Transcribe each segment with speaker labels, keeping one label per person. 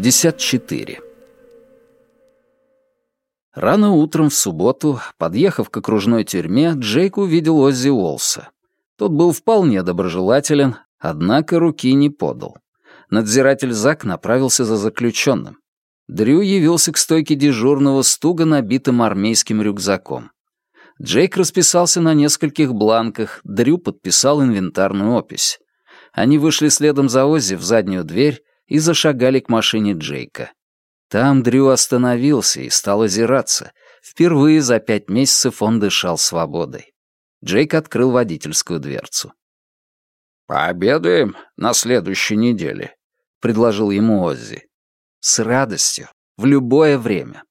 Speaker 1: 54. Рано утром в субботу, подъехав к окружной тюрьме, Джейк увидел Оззи Уолса. Тот был вполне доброжелателен, однако руки не подал. Надзиратель Зак направился за заключенным. Дрю явился к стойке дежурного с туго набитым армейским рюкзаком. Джейк расписался на нескольких бланках, Дрю подписал инвентарную опись. Они вышли следом за Оззи в заднюю дверь и зашагали к машине Джейка. Там Дрю остановился и стал озираться. Впервые за пять месяцев он дышал свободой. Джейк открыл водительскую дверцу.
Speaker 2: «Пообедаем на следующей неделе», — предложил ему Оззи.
Speaker 1: «С радостью, в любое время».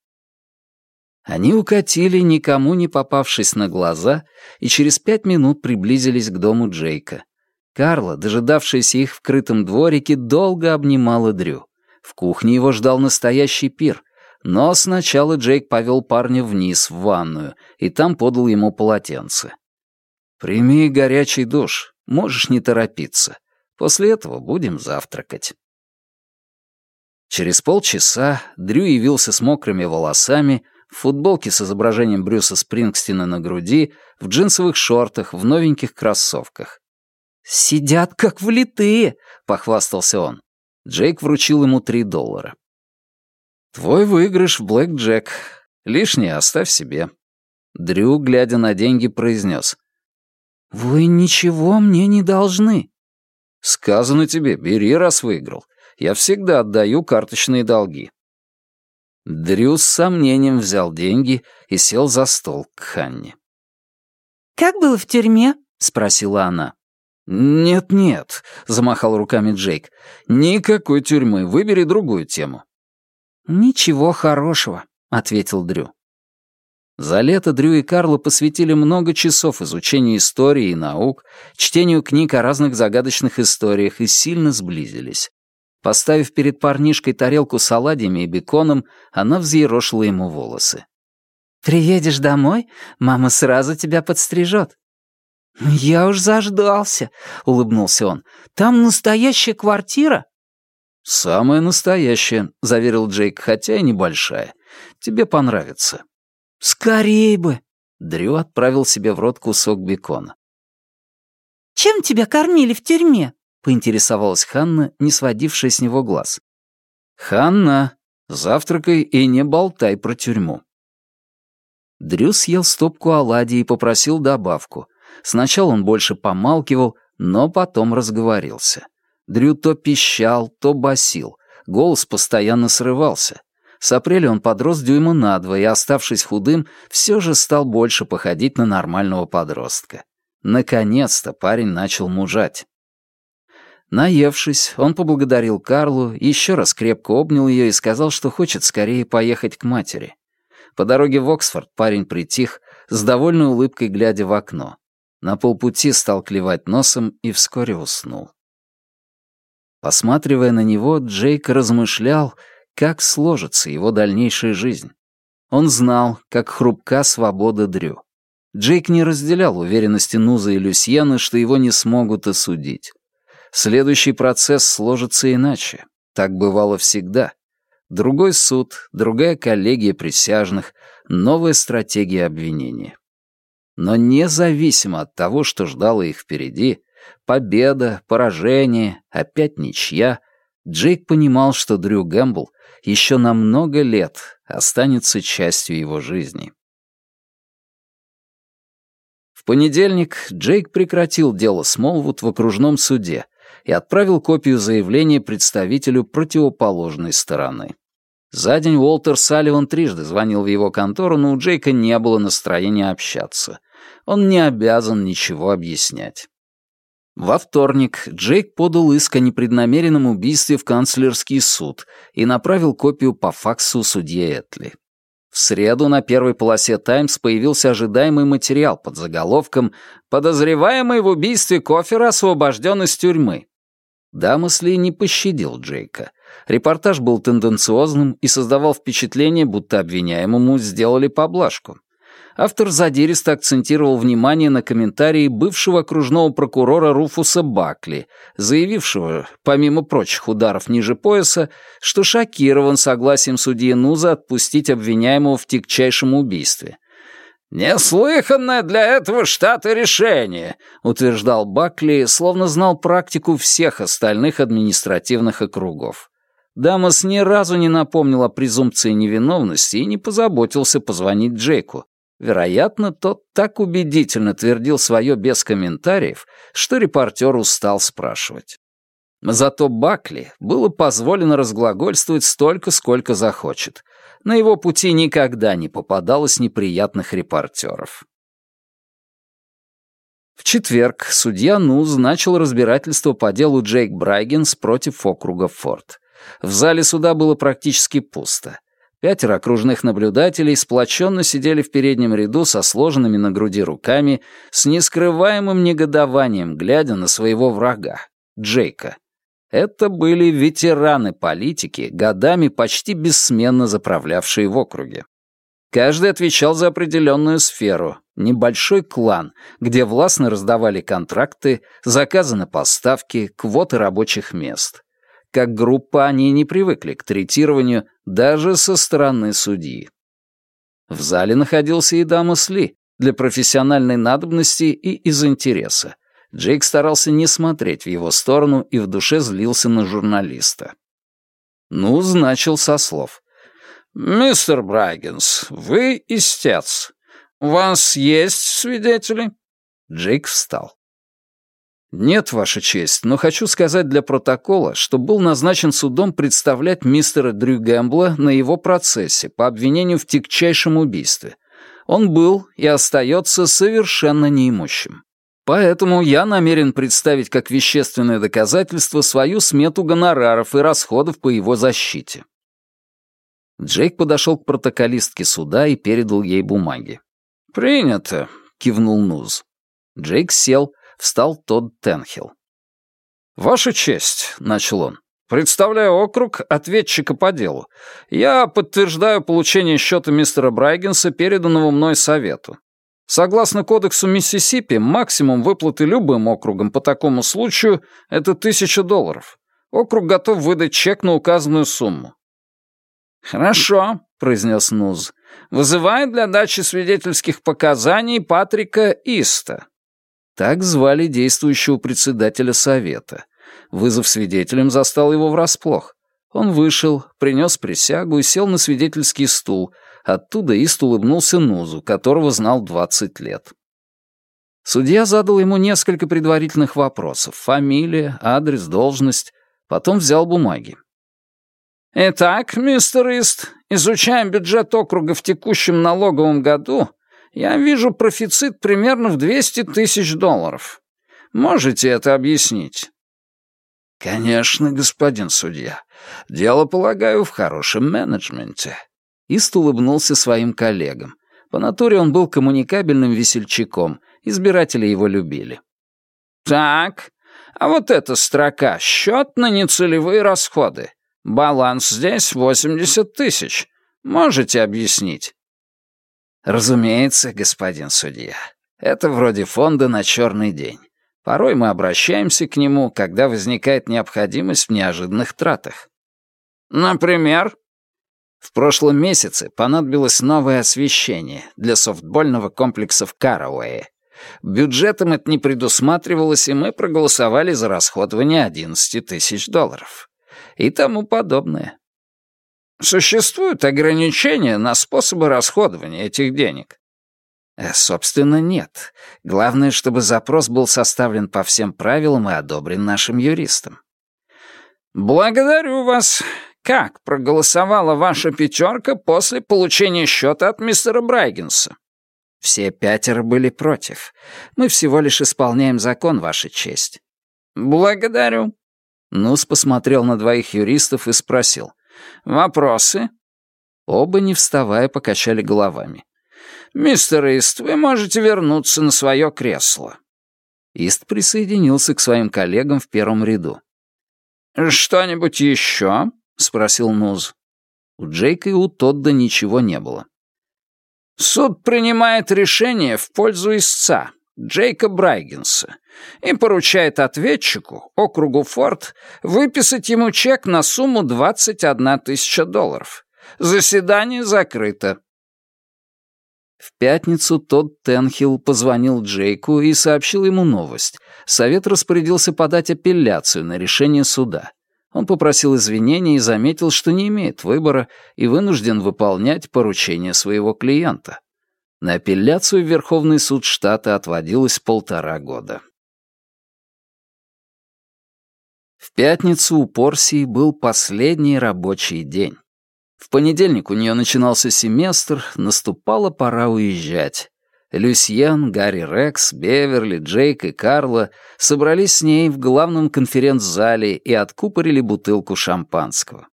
Speaker 1: Они укатили, никому не попавшись на глаза, и через пять минут приблизились к дому Джейка. Карла, дожидавшаяся их в крытом дворике, долго обнимала Дрю. В кухне его ждал настоящий пир, но сначала Джейк повел парня вниз, в ванную, и там подал ему полотенце. «Прими горячий душ, можешь не торопиться. После этого будем завтракать». Через полчаса Дрю явился с мокрыми волосами, в футболке с изображением Брюса Спрингстина на груди, в джинсовых шортах, в новеньких кроссовках. «Сидят как влитые», — похвастался он. Джейк вручил ему три доллара. «Твой выигрыш в Блэк Джек. Лишнее оставь себе». Дрю, глядя на деньги, произнес. «Вы ничего мне не должны». «Сказано тебе, бери, раз выиграл. Я всегда отдаю карточные долги». Дрю с сомнением взял деньги и сел за стол к Ханне.
Speaker 3: «Как было в тюрьме?»
Speaker 1: — спросила она. «Нет-нет», — замахал руками Джейк. «Никакой тюрьмы, выбери другую тему».
Speaker 3: «Ничего хорошего», — ответил Дрю.
Speaker 1: За лето Дрю и Карла посвятили много часов изучению истории и наук, чтению книг о разных загадочных историях и сильно сблизились. Поставив перед парнишкой тарелку с оладьями и беконом, она взъерошила ему волосы.
Speaker 3: «Приедешь домой, мама сразу тебя подстрижет. «Я уж заждался», — улыбнулся он. «Там настоящая квартира?»
Speaker 1: «Самая настоящая», — заверил Джейк, хотя и небольшая. «Тебе понравится».
Speaker 3: «Скорей бы!»
Speaker 1: Дрю отправил себе в рот кусок бекона.
Speaker 3: «Чем тебя кормили в тюрьме?»
Speaker 1: — поинтересовалась Ханна, не сводившая с него глаз. «Ханна, завтракай и не болтай про тюрьму». Дрю съел стопку оладий и попросил добавку — Сначала он больше помалкивал, но потом разговорился. Дрю то пищал, то басил. Голос постоянно срывался. С апреля он подрос дюйма на два и, оставшись худым, все же стал больше походить на нормального подростка. Наконец-то парень начал мужать. Наевшись, он поблагодарил Карлу, еще раз крепко обнял ее и сказал, что хочет скорее поехать к матери. По дороге в Оксфорд парень притих, с довольной улыбкой глядя в окно. На полпути стал клевать носом и вскоре уснул. Посматривая на него, Джейк размышлял, как сложится его дальнейшая жизнь. Он знал, как хрупка свобода Дрю. Джейк не разделял уверенности Нуза и Люсьены, что его не смогут осудить. Следующий процесс сложится иначе. Так бывало всегда. Другой суд, другая коллегия присяжных, новая стратегия обвинения. Но независимо от того, что ждало их впереди, победа, поражение, опять ничья, Джейк понимал, что Дрю Гэмбл еще на много лет останется частью его жизни. В понедельник Джейк прекратил дело Смолвуд в окружном суде и отправил копию заявления представителю противоположной стороны. За день Уолтер Салливан трижды звонил в его контору, но у Джейка не было настроения общаться. Он не обязан ничего объяснять. Во вторник Джейк подал иск о непреднамеренном убийстве в канцлерский суд и направил копию по факсу судье Этли. В среду на первой полосе «Таймс» появился ожидаемый материал под заголовком «Подозреваемый в убийстве Кофера освобожден из тюрьмы». Дамасли не пощадил Джейка. Репортаж был тенденциозным и создавал впечатление, будто обвиняемому сделали поблажку. Автор задиристо акцентировал внимание на комментарии бывшего окружного прокурора Руфуса Бакли, заявившего, помимо прочих ударов ниже пояса, что шокирован согласием судьи Нуза отпустить обвиняемого в тягчайшем убийстве. «Неслыханное для этого штата решение», — утверждал Бакли, словно знал практику всех остальных административных округов. Дамас ни разу не напомнил о презумпции невиновности и не позаботился позвонить Джейку. Вероятно, тот так убедительно твердил свое без комментариев, что репортер устал спрашивать. Зато Бакли было позволено разглагольствовать столько, сколько захочет. На его пути никогда не попадалось неприятных репортеров. В четверг судья Нуз начал разбирательство по делу Джейк Брайгенс против округа Форд. В зале суда было практически пусто. Пятеро окружных наблюдателей сплоченно сидели в переднем ряду со сложенными на груди руками, с нескрываемым негодованием, глядя на своего врага, Джейка. Это были ветераны политики, годами почти бессменно заправлявшие в округе. Каждый отвечал за определенную сферу, небольшой клан, где властно раздавали контракты, заказы на поставки, квоты рабочих мест. Как группа они не привыкли к третированию даже со стороны судьи. В зале находился и Дамас Ли для профессиональной надобности и из интереса. Джейк старался не смотреть в его сторону и в душе злился на журналиста. Ну, начал со слов. «Мистер Брайгенс, вы истец. У вас есть свидетели?» Джейк встал. «Нет, Ваша честь, но хочу сказать для протокола, что был назначен судом представлять мистера Дрю Гэмбла на его процессе по обвинению в тягчайшем убийстве. Он был и остается совершенно неимущим. Поэтому я намерен представить как вещественное доказательство свою смету гонораров и расходов по его защите». Джейк подошел к протоколистке суда и передал ей бумаги. «Принято», — кивнул Нуз. Джейк сел, встал Тодд Тенхилл. «Ваша честь», — начал он, — «представляю округ ответчика по делу. Я подтверждаю получение счета мистера Брайгенса, переданного мной совету. Согласно кодексу Миссисипи, максимум выплаты любым округам по такому случаю — это тысяча долларов. Округ готов выдать чек на указанную сумму». «Хорошо», — произнес Нуз. «Вызывает для дачи свидетельских показаний Патрика Иста». Так звали действующего председателя совета. Вызов свидетелем застал его врасплох. Он вышел, принес присягу и сел на свидетельский стул. Оттуда Ист улыбнулся Нузу, которого знал 20 лет. Судья задал ему несколько предварительных вопросов. Фамилия, адрес, должность. Потом взял бумаги. «Итак, мистер Ист, изучаем бюджет округа в текущем налоговом году я вижу профицит примерно в 200 тысяч долларов. Можете это объяснить?» «Конечно, господин судья. Дело, полагаю, в хорошем менеджменте». Ист улыбнулся своим коллегам. По натуре он был коммуникабельным весельчаком, избиратели его любили. «Так, а вот эта строка — счет на нецелевые расходы. Баланс здесь 80 тысяч. Можете объяснить?» Разумеется, господин судья. Это вроде фонда на черный день. Порой мы обращаемся к нему, когда возникает необходимость в неожиданных тратах. Например? В прошлом месяце понадобилось новое освещение для софтбольного комплекса в Карауэе. Бюджетом это не предусматривалось, и мы проголосовали за расходование 11 тысяч долларов. И тому подобное. Существуют ограничения на способы расходования этих денег? Э, собственно, нет. Главное, чтобы запрос был составлен по всем правилам и одобрен нашим юристом. Благодарю вас. Как проголосовала ваша пятерка после получения счета от мистера Брайгенса? Все пятеро были против. Мы всего лишь исполняем закон, ваша честь. Благодарю. Нус посмотрел на двоих юристов и спросил. Вопросы?» Оба, не вставая, покачали головами. «Мистер Ист, вы можете вернуться на свое кресло». Ист присоединился к своим коллегам в первом ряду. «Что-нибудь еще?» — спросил Нуз. У Джейка и у Тодда ничего не было.
Speaker 2: Суд принимает решение в пользу истца, Джейка Брайгенса, и поручает ответчику, округу Форд, выписать ему чек на сумму 21 тысяча долларов. Заседание закрыто.
Speaker 1: В пятницу тот Тенхилл позвонил Джейку и сообщил ему новость. Совет распорядился подать апелляцию на решение суда. Он попросил извинения и заметил, что не имеет выбора и вынужден выполнять поручение своего клиента. На апелляцию в Верховный суд штата отводилось полтора года. В пятницу у Порсии был последний рабочий день. В понедельник у нее начинался семестр, наступала пора уезжать. Люсьен, Гарри Рекс, Беверли, Джейк и Карла собрались с ней в главном конференц-зале и откупорили бутылку шампанского.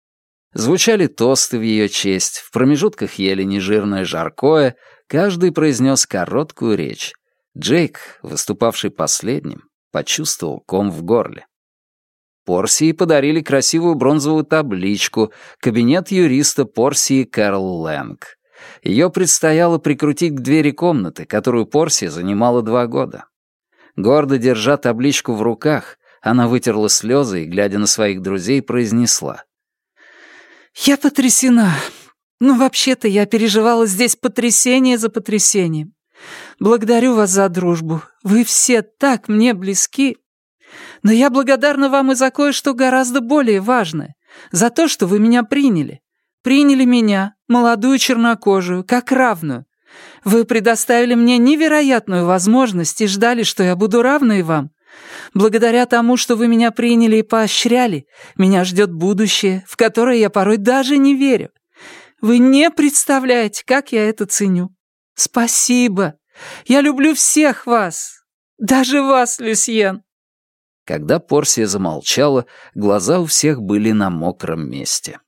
Speaker 1: Звучали тосты в ее честь, в промежутках ели нежирное жаркое, каждый произнес короткую речь. Джейк, выступавший последним, почувствовал ком в горле. Порсии подарили красивую бронзовую табличку «Кабинет юриста Порсии Кэрол Лэнг». Ее предстояло прикрутить к двери комнаты, которую Порсия занимала два года. Гордо держа табличку в руках, она вытерла слезы и, глядя на своих друзей, произнесла.
Speaker 3: «Я потрясена. Ну, вообще-то я переживала здесь потрясение за потрясением. Благодарю вас за дружбу. Вы все так мне близки. Но я благодарна вам и за кое-что гораздо более важное. За то, что вы меня приняли. Приняли меня, молодую чернокожую, как равную. Вы предоставили мне невероятную возможность и ждали, что я буду равной вам. Благодаря тому, что вы меня приняли и поощряли, меня ждет будущее, в которое я порой даже не верю. Вы не представляете, как я это ценю. Спасибо. Я люблю всех вас. Даже вас, Люсьен.
Speaker 1: Когда Порсия замолчала, глаза у всех были на мокром месте.